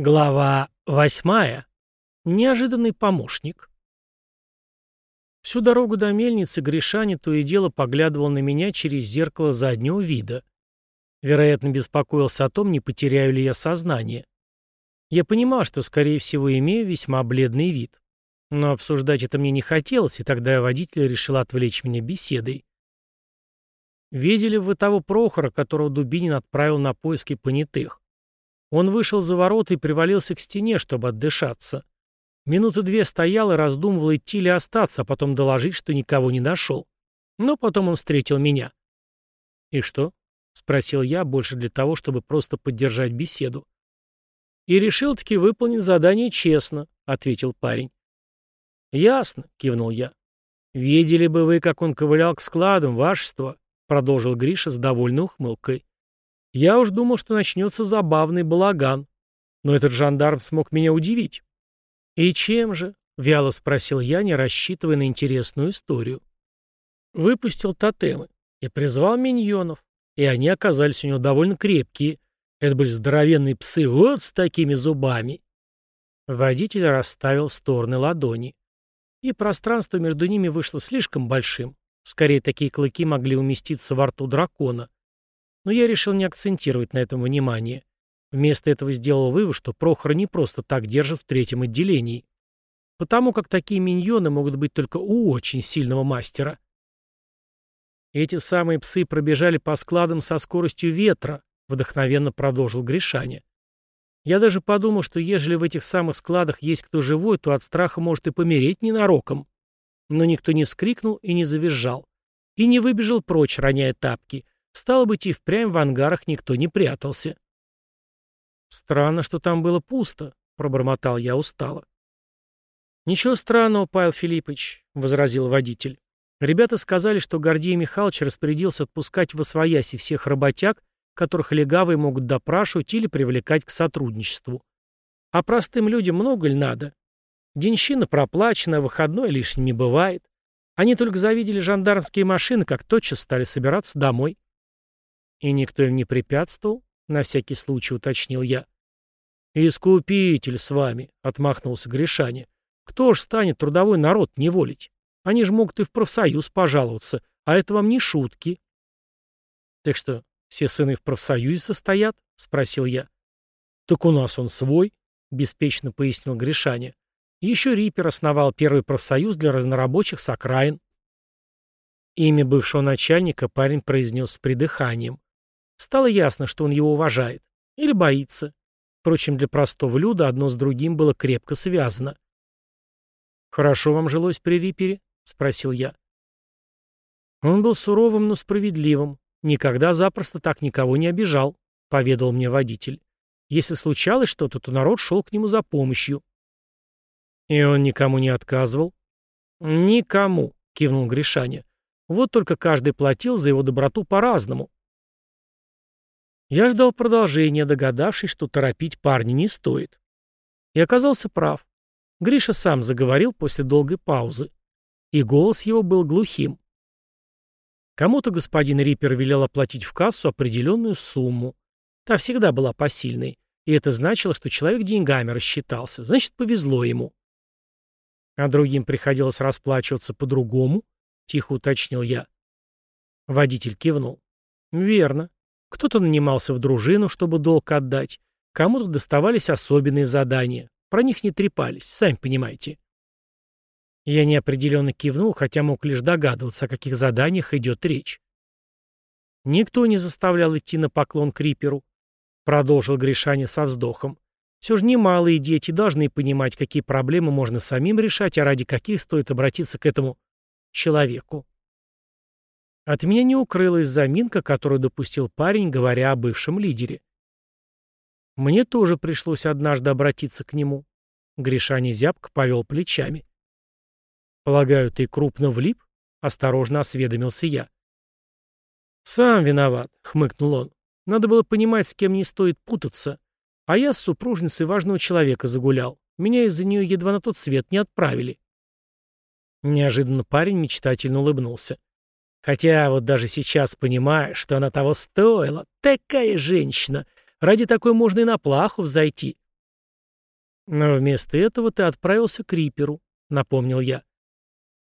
Глава восьмая. Неожиданный помощник. Всю дорогу до мельницы Гришани то и дело поглядывал на меня через зеркало заднего вида. Вероятно, беспокоился о том, не потеряю ли я сознание. Я понимал, что, скорее всего, имею весьма бледный вид. Но обсуждать это мне не хотелось, и тогда водитель решил отвлечь меня беседой. «Видели вы того Прохора, которого Дубинин отправил на поиски понятых?» Он вышел за ворота и привалился к стене, чтобы отдышаться. Минуты две стоял и раздумывал, идти ли остаться, а потом доложить, что никого не нашел. Но потом он встретил меня. «И что?» — спросил я, больше для того, чтобы просто поддержать беседу. «И решил-таки выполнить задание честно», — ответил парень. «Ясно», — кивнул я. «Видели бы вы, как он ковылял к складам, вашество», — продолжил Гриша с довольной ухмылкой. Я уж думал, что начнется забавный балаган. Но этот жандарм смог меня удивить. «И чем же?» — вяло спросил я, не рассчитывая на интересную историю. Выпустил тотемы и призвал миньонов, и они оказались у него довольно крепкие. Это были здоровенные псы вот с такими зубами. Водитель расставил стороны ладони. И пространство между ними вышло слишком большим. Скорее, такие клыки могли уместиться во рту дракона но я решил не акцентировать на этом внимание. Вместо этого сделал вывод, что Прохора не просто так держат в третьем отделении. Потому как такие миньоны могут быть только у очень сильного мастера. Эти самые псы пробежали по складам со скоростью ветра, вдохновенно продолжил Гришаня. Я даже подумал, что ежели в этих самых складах есть кто живой, то от страха может и помереть ненароком. Но никто не вскрикнул и не завизжал. И не выбежал прочь, роняя тапки. Стало быть, и впрямь в ангарах никто не прятался. «Странно, что там было пусто», — пробормотал я устало. «Ничего странного, Павел Филиппович», — возразил водитель. «Ребята сказали, что Гордей Михайлович распорядился отпускать в освояси всех работяг, которых легавые могут допрашивать или привлекать к сотрудничеству. А простым людям много ли надо? Денщина проплачена, выходной лишним не бывает. Они только завидели жандармские машины, как тотчас стали собираться домой. «И никто им не препятствовал?» — на всякий случай уточнил я. «Искупитель с вами», — отмахнулся Гришаня. «Кто ж станет трудовой народ неволить? Они же могут и в профсоюз пожаловаться, а это вам не шутки». «Так что, все сыны в профсоюзе состоят?» — спросил я. «Так у нас он свой», — беспечно пояснил Гришаня. «Еще Риппер основал первый профсоюз для разнорабочих с окраин». Имя бывшего начальника парень произнес с придыханием. Стало ясно, что он его уважает. Или боится. Впрочем, для простого люда одно с другим было крепко связано. «Хорошо вам жилось при Рипере?» — спросил я. Он был суровым, но справедливым. Никогда запросто так никого не обижал, — поведал мне водитель. Если случалось что-то, то народ шел к нему за помощью. И он никому не отказывал? Никому, — кивнул Гришаня. Вот только каждый платил за его доброту по-разному. Я ждал продолжения, догадавшись, что торопить парня не стоит. И оказался прав. Гриша сам заговорил после долгой паузы. И голос его был глухим. Кому-то господин Риппер велел оплатить в кассу определенную сумму. Та всегда была посильной, и это значило, что человек деньгами рассчитался, значит, повезло ему. А другим приходилось расплачиваться по-другому, тихо уточнил я. Водитель кивнул. Верно. Кто-то нанимался в дружину, чтобы долг отдать, кому-то доставались особенные задания. Про них не трепались, сами понимаете. Я неопределенно кивнул, хотя мог лишь догадываться, о каких заданиях идет речь. Никто не заставлял идти на поклон к Риперу, продолжил Гришаня со вздохом. Все же немалые дети должны понимать, какие проблемы можно самим решать, а ради каких стоит обратиться к этому человеку. От меня не укрылась заминка, которую допустил парень, говоря о бывшем лидере. Мне тоже пришлось однажды обратиться к нему. Гришаня зябко повел плечами. «Полагаю, ты крупно влип?» — осторожно осведомился я. «Сам виноват», — хмыкнул он. «Надо было понимать, с кем не стоит путаться. А я с супружницей важного человека загулял. Меня из-за нее едва на тот свет не отправили». Неожиданно парень мечтательно улыбнулся. Хотя вот даже сейчас понимаю, что она того стоила. Такая женщина. Ради такой можно и на плаху взойти. Но вместо этого ты отправился к Риперу, напомнил я.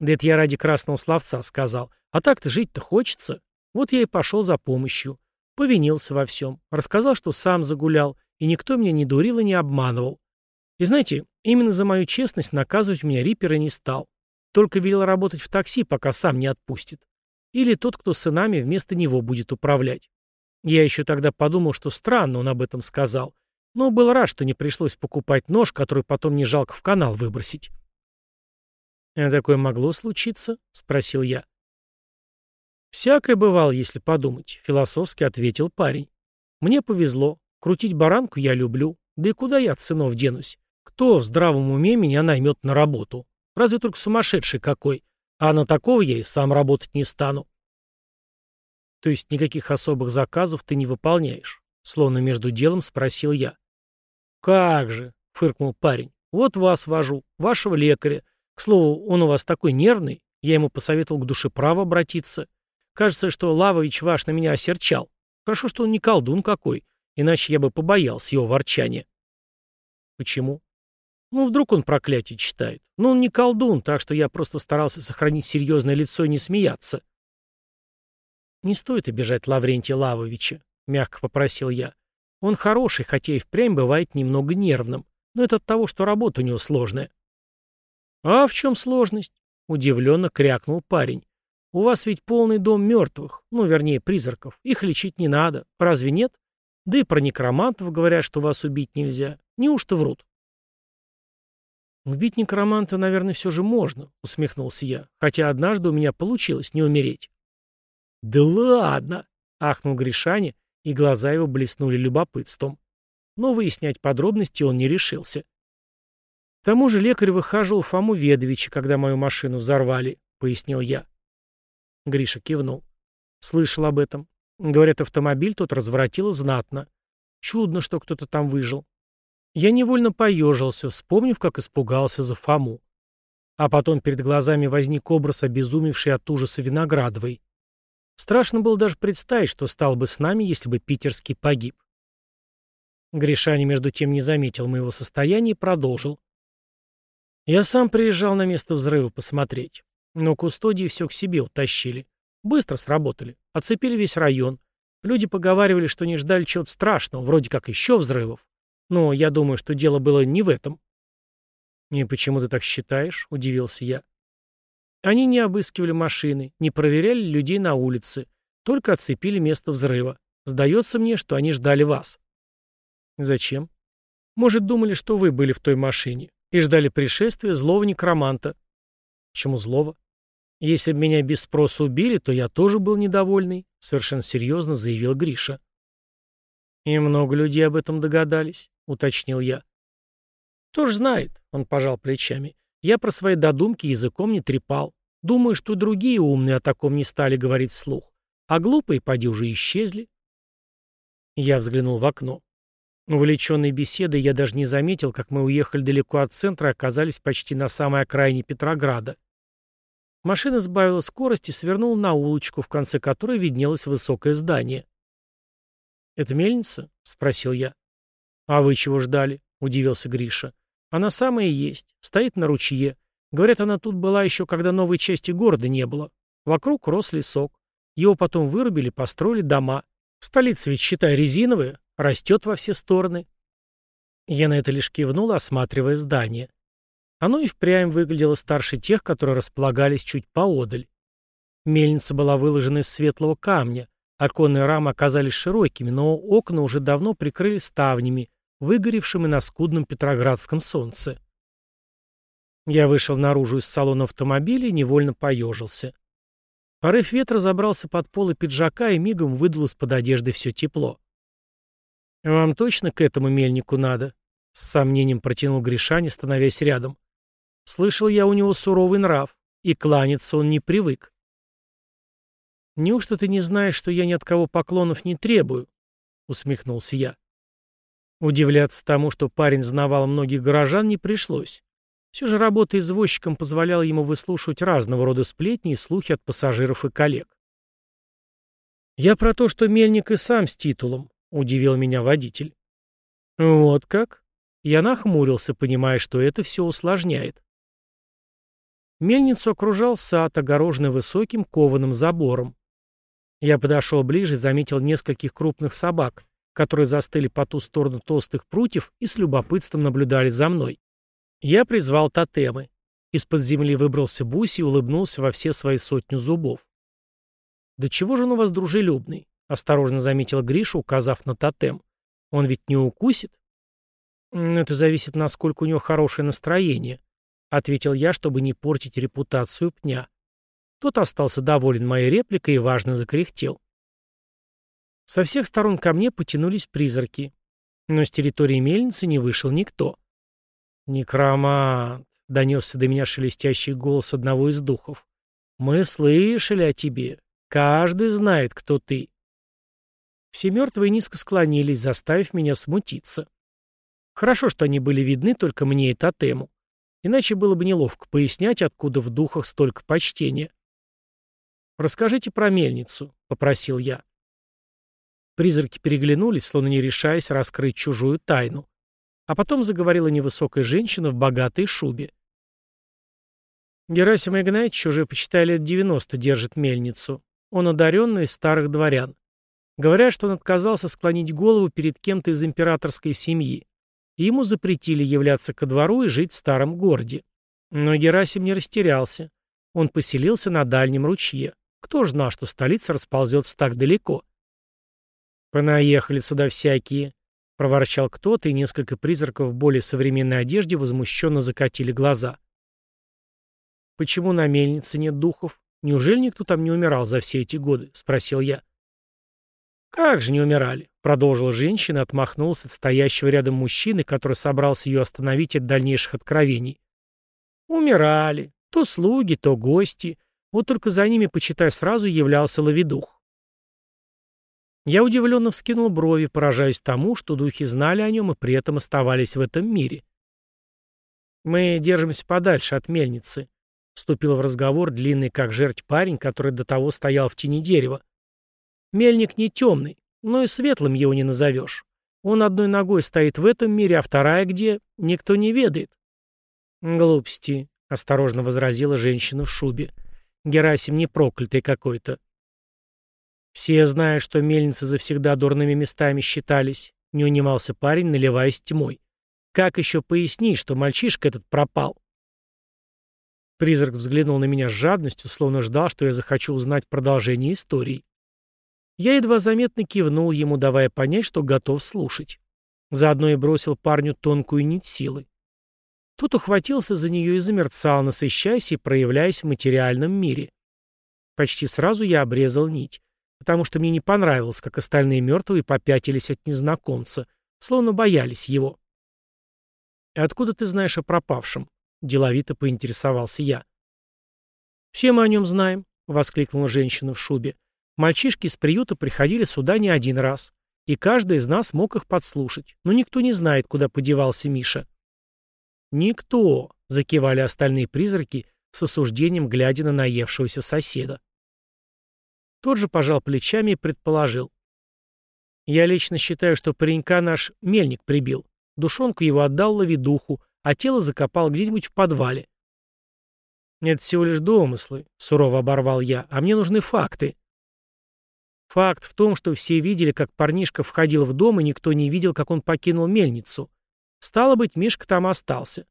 Да это я ради красного словца сказал. А так-то жить-то хочется. Вот я и пошел за помощью. Повинился во всем. Рассказал, что сам загулял, и никто меня не дурил и не обманывал. И знаете, именно за мою честность наказывать меня Риппера не стал. Только велел работать в такси, пока сам не отпустит. Или тот, кто сынами вместо него будет управлять. Я еще тогда подумал, что странно он об этом сказал. Но был рад, что не пришлось покупать нож, который потом не жалко в канал выбросить. «А такое могло случиться?» — спросил я. «Всякое бывало, если подумать», — философски ответил парень. «Мне повезло. Крутить баранку я люблю. Да и куда я от сынов денусь? Кто в здравом уме меня наймет на работу? Разве только сумасшедший какой. А на такого я и сам работать не стану». «То есть никаких особых заказов ты не выполняешь?» Словно между делом спросил я. «Как же!» — фыркнул парень. «Вот вас вожу, вашего лекаря. К слову, он у вас такой нервный. Я ему посоветовал к душеправу обратиться. Кажется, что Лавович ваш на меня осерчал. Хорошо, что он не колдун какой, иначе я бы побоялся его ворчания. Почему? Ну, вдруг он проклятие читает. Но он не колдун, так что я просто старался сохранить серьезное лицо и не смеяться. Не стоит обижать Лаврентия Лавовича, мягко попросил я. Он хороший, хотя и впрямь бывает немного нервным. Но это от того, что работа у него сложная. А в чем сложность? Удивленно крякнул парень. У вас ведь полный дом мертвых, ну, вернее, призраков. Их лечить не надо. Разве нет? Да и про некромантов говорят, что вас убить нельзя. Неужто врут? «Убить некроманта, наверное, все же можно», — усмехнулся я. «Хотя однажды у меня получилось не умереть». «Да ладно!» — ахнул Гришаня, и глаза его блеснули любопытством. Но выяснять подробности он не решился. «К тому же лекарь выхаживал Фому Ведовича, когда мою машину взорвали», — пояснил я. Гриша кивнул. Слышал об этом. Говорят, автомобиль тот разворотило знатно. Чудно, что кто-то там выжил. Я невольно поежился, вспомнив, как испугался за Фому. А потом перед глазами возник образ обезумевший от ужаса Виноградовой. Страшно было даже представить, что стал бы с нами, если бы Питерский погиб. Гришани, между тем, не заметил моего состояния и продолжил. Я сам приезжал на место взрыва посмотреть. Но кустодии все к себе утащили. Быстро сработали. Оцепили весь район. Люди поговаривали, что не ждали чего-то страшного, вроде как еще взрывов. Но я думаю, что дело было не в этом. «И почему ты так считаешь?» — удивился я. Они не обыскивали машины, не проверяли людей на улице, только оцепили место взрыва. Сдается мне, что они ждали вас. Зачем? Может, думали, что вы были в той машине и ждали пришествия злого некроманта. Чему злого? Если бы меня без спроса убили, то я тоже был недовольный, совершенно серьезно заявил Гриша. И много людей об этом догадались, уточнил я. Кто ж знает, он пожал плечами. Я про свои додумки языком не трепал. Думаю, что другие умные о таком не стали говорить вслух. А глупые, поди, уже исчезли. Я взглянул в окно. Увлеченной беседой я даже не заметил, как мы уехали далеко от центра и оказались почти на самой окраине Петрограда. Машина сбавила скорость и свернула на улочку, в конце которой виднелось высокое здание. «Это мельница?» — спросил я. «А вы чего ждали?» — удивился Гриша. «Она самая и есть. Стоит на ручье. Говорят, она тут была еще, когда новой части города не было. Вокруг рос лесок. Его потом вырубили, построили дома. Столица ведь, считай, резиновая, растет во все стороны». Я на это лишь кивнул, осматривая здание. Оно и впрямь выглядело старше тех, которые располагались чуть поодаль. Мельница была выложена из светлого камня, оконные рамы оказались широкими, но окна уже давно прикрыли ставнями, выгоревшими на скудном петроградском солнце. Я вышел наружу из салона автомобиля и невольно поежился. Порыв ветра забрался под полы пиджака и мигом выдул из-под одежды все тепло. «Вам точно к этому мельнику надо?» — с сомнением протянул Гришани, становясь рядом. Слышал я у него суровый нрав, и кланяться он не привык. «Неужто ты не знаешь, что я ни от кого поклонов не требую?» — усмехнулся я. Удивляться тому, что парень знавал многих горожан, не пришлось. Все же работа извозчиком позволяла ему выслушивать разного рода сплетни и слухи от пассажиров и коллег. «Я про то, что Мельник и сам с титулом», — удивил меня водитель. «Вот как?» Я нахмурился, понимая, что это все усложняет. Мельницу окружал сад, огороженный высоким кованым забором. Я подошел ближе и заметил нескольких крупных собак, которые застыли по ту сторону толстых прутьев и с любопытством наблюдали за мной. Я призвал тотемы. Из-под земли выбрался Буси и улыбнулся во все свои сотню зубов. «Да чего же он у вас дружелюбный?» — осторожно заметил Гриша, указав на тотем. «Он ведь не укусит?» «Это зависит, насколько у него хорошее настроение», — ответил я, чтобы не портить репутацию пня. Тот остался доволен моей репликой и важно закряхтел. Со всех сторон ко мне потянулись призраки, но с территории мельницы не вышел никто. «Некромант», — донесся до меня шелестящий голос одного из духов. «Мы слышали о тебе. Каждый знает, кто ты». Все мертвые низко склонились, заставив меня смутиться. Хорошо, что они были видны только мне и тотему. Иначе было бы неловко пояснять, откуда в духах столько почтения. «Расскажите про мельницу», — попросил я. Призраки переглянулись, словно не решаясь раскрыть чужую тайну. А потом заговорила невысокая женщина в богатой шубе. Герасим Игнатьевич уже, почитай, лет 90 держит мельницу. Он одаренный из старых дворян. Говорят, что он отказался склонить голову перед кем-то из императорской семьи. И ему запретили являться ко двору и жить в старом городе. Но Герасим не растерялся. Он поселился на дальнем ручье. Кто ж знал, что столица расползется так далеко? «Понаехали сюда всякие», — проворчал кто-то, и несколько призраков в более современной одежде возмущенно закатили глаза. «Почему на мельнице нет духов? Неужели никто там не умирал за все эти годы?» — спросил я. «Как же не умирали?» — продолжила женщина, отмахнулась от стоящего рядом мужчины, который собрался ее остановить от дальнейших откровений. «Умирали. То слуги, то гости. Вот только за ними, почитай, сразу являлся ловедух. Я удивленно вскинул брови, поражаясь тому, что духи знали о нем и при этом оставались в этом мире. «Мы держимся подальше от мельницы», — вступил в разговор длинный как жерть парень, который до того стоял в тени дерева. «Мельник не темный, но и светлым его не назовешь. Он одной ногой стоит в этом мире, а вторая где, никто не ведает». «Глупости», — осторожно возразила женщина в шубе. Герасим не проклятый какой-то. Все знают, что мельницы завсегда дурными местами считались, не унимался парень, наливаясь тьмой. Как еще пояснить, что мальчишка этот пропал? Призрак взглянул на меня с жадностью, словно ждал, что я захочу узнать продолжение истории. Я едва заметно кивнул ему, давая понять, что готов слушать. Заодно и бросил парню тонкую нить силы. Тут ухватился за нее и замерцал, насыщаясь и проявляясь в материальном мире. Почти сразу я обрезал нить, потому что мне не понравилось, как остальные мертвые попятились от незнакомца, словно боялись его. «Откуда ты знаешь о пропавшем?» — деловито поинтересовался я. «Все мы о нем знаем», — воскликнула женщина в шубе. «Мальчишки из приюта приходили сюда не один раз, и каждый из нас мог их подслушать, но никто не знает, куда подевался Миша». «Никто», — закивали остальные призраки, с осуждением глядя на наевшегося соседа. Тот же пожал плечами и предположил. «Я лично считаю, что паренька наш мельник прибил. Душонку его отдал ловидуху, а тело закопал где-нибудь в подвале». «Это всего лишь домыслы», — сурово оборвал я, — «а мне нужны факты». Факт в том, что все видели, как парнишка входил в дом, и никто не видел, как он покинул мельницу. Стало быть, Мишка там остался.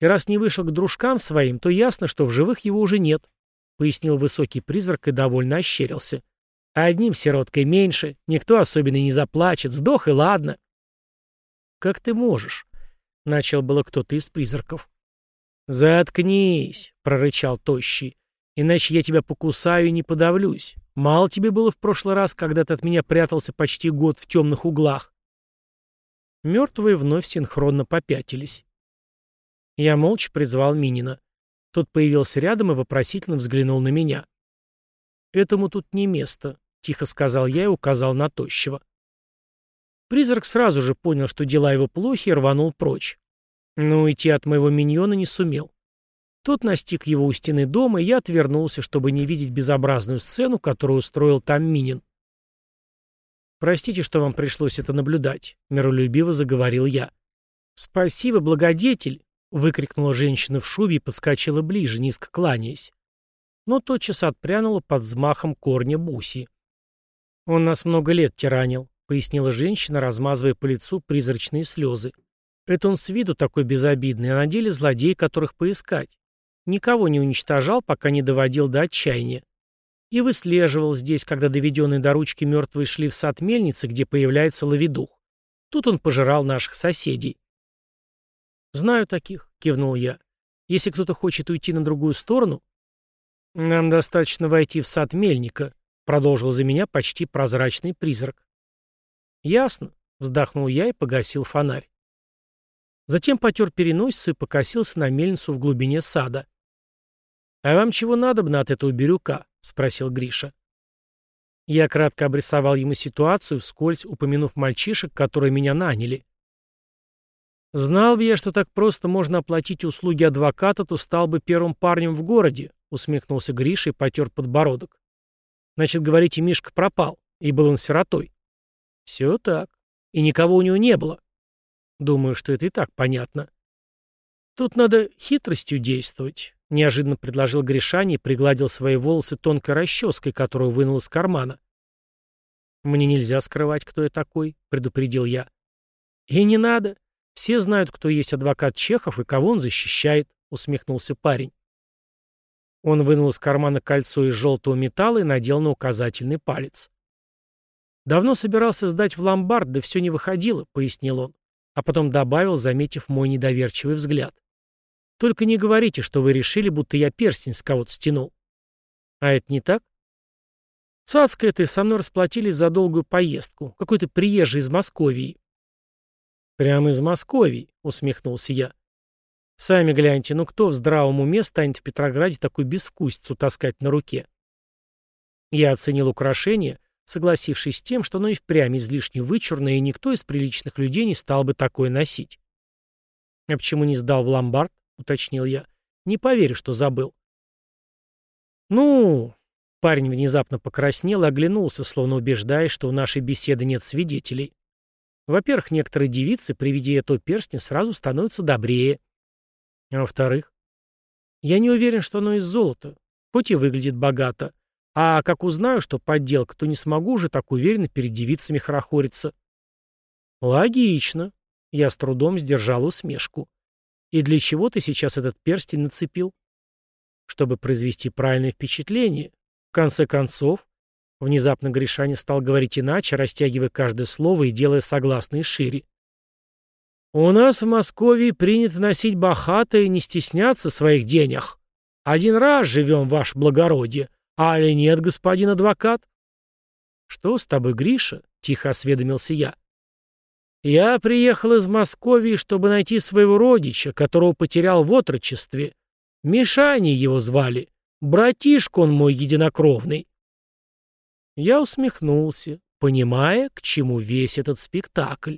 И раз не вышел к дружкам своим, то ясно, что в живых его уже нет, — пояснил высокий призрак и довольно ощерился. А одним сироткой меньше, никто особенно не заплачет, сдох и ладно. «Как ты можешь?» — начал было кто-то из призраков. «Заткнись!» — прорычал Тощий. «Иначе я тебя покусаю и не подавлюсь. Мало тебе было в прошлый раз, когда ты от меня прятался почти год в темных углах. Мертвые вновь синхронно попятились. Я молча призвал Минина. Тот появился рядом и вопросительно взглянул на меня. «Этому тут не место», — тихо сказал я и указал на тощего. Призрак сразу же понял, что дела его плохи, и рванул прочь. Но уйти от моего миньона не сумел. Тот настиг его у стены дома, и я отвернулся, чтобы не видеть безобразную сцену, которую устроил там Минин. «Простите, что вам пришлось это наблюдать», — миролюбиво заговорил я. «Спасибо, благодетель!» — выкрикнула женщина в шубе и подскочила ближе, низко кланяясь. Но тотчас отпрянула под взмахом корня буси. «Он нас много лет тиранил», — пояснила женщина, размазывая по лицу призрачные слезы. «Это он с виду такой безобидный, а на деле злодей, которых поискать. Никого не уничтожал, пока не доводил до отчаяния. И выслеживал здесь, когда доведенные до ручки мертвые шли в сад мельницы, где появляется ловедух. Тут он пожирал наших соседей. «Знаю таких», — кивнул я. «Если кто-то хочет уйти на другую сторону...» «Нам достаточно войти в сад мельника», — продолжил за меня почти прозрачный призрак. «Ясно», — вздохнул я и погасил фонарь. Затем потер переносицу и покосился на мельницу в глубине сада. «А вам чего надобно от этого бирюка?» — спросил Гриша. Я кратко обрисовал ему ситуацию, вскользь упомянув мальчишек, которые меня наняли. «Знал бы я, что так просто можно оплатить услуги адвоката, то стал бы первым парнем в городе», — усмехнулся Гриша и потер подбородок. «Значит, говорите, Мишка пропал, и был он сиротой». «Все так. И никого у него не было». «Думаю, что это и так понятно». «Тут надо хитростью действовать», — неожиданно предложил Гришани и пригладил свои волосы тонкой расческой, которую вынул из кармана. «Мне нельзя скрывать, кто я такой», — предупредил я. «И не надо. Все знают, кто есть адвокат Чехов и кого он защищает», — усмехнулся парень. Он вынул из кармана кольцо из желтого металла и надел на указательный палец. «Давно собирался сдать в ломбард, да все не выходило», — пояснил он, а потом добавил, заметив мой недоверчивый взгляд. «Только не говорите, что вы решили, будто я перстень с кого-то стянул». «А это не так?» «Цацка это со мной расплатились за долгую поездку. Какой-то приезжий из Московии». «Прямо из Москвы», — усмехнулся я. «Сами гляньте, ну кто в здравом уме станет в Петрограде такую безвкусицу таскать на руке?» Я оценил украшение, согласившись с тем, что оно и впрямь излишне вычурное, и никто из приличных людей не стал бы такое носить. «А почему не сдал в ломбард?» — уточнил я. «Не поверю, что забыл». «Ну...» — парень внезапно покраснел и оглянулся, словно убеждаясь, что у нашей беседы нет свидетелей. Во-первых, некоторые девицы при виде этого перстня сразу становятся добрее. А во-вторых, я не уверен, что оно из золота, хоть и выглядит богато. А как узнаю, что подделка, то не смогу уже так уверенно перед девицами хорохориться. Логично. Я с трудом сдержал усмешку. И для чего ты сейчас этот перстень нацепил? Чтобы произвести правильное впечатление. В конце концов, Внезапно Гришаня стал говорить иначе, растягивая каждое слово и делая согласные шире. «У нас в Москве принято носить бахата и не стесняться своих денег. Один раз живем, ваше благородие, а ли нет, господин адвокат?» «Что с тобой, Гриша?» — тихо осведомился я. «Я приехал из Москвы, чтобы найти своего родича, которого потерял в отрочестве. Мишани его звали. Братишка он мой единокровный. Я усмехнулся, понимая, к чему весь этот спектакль.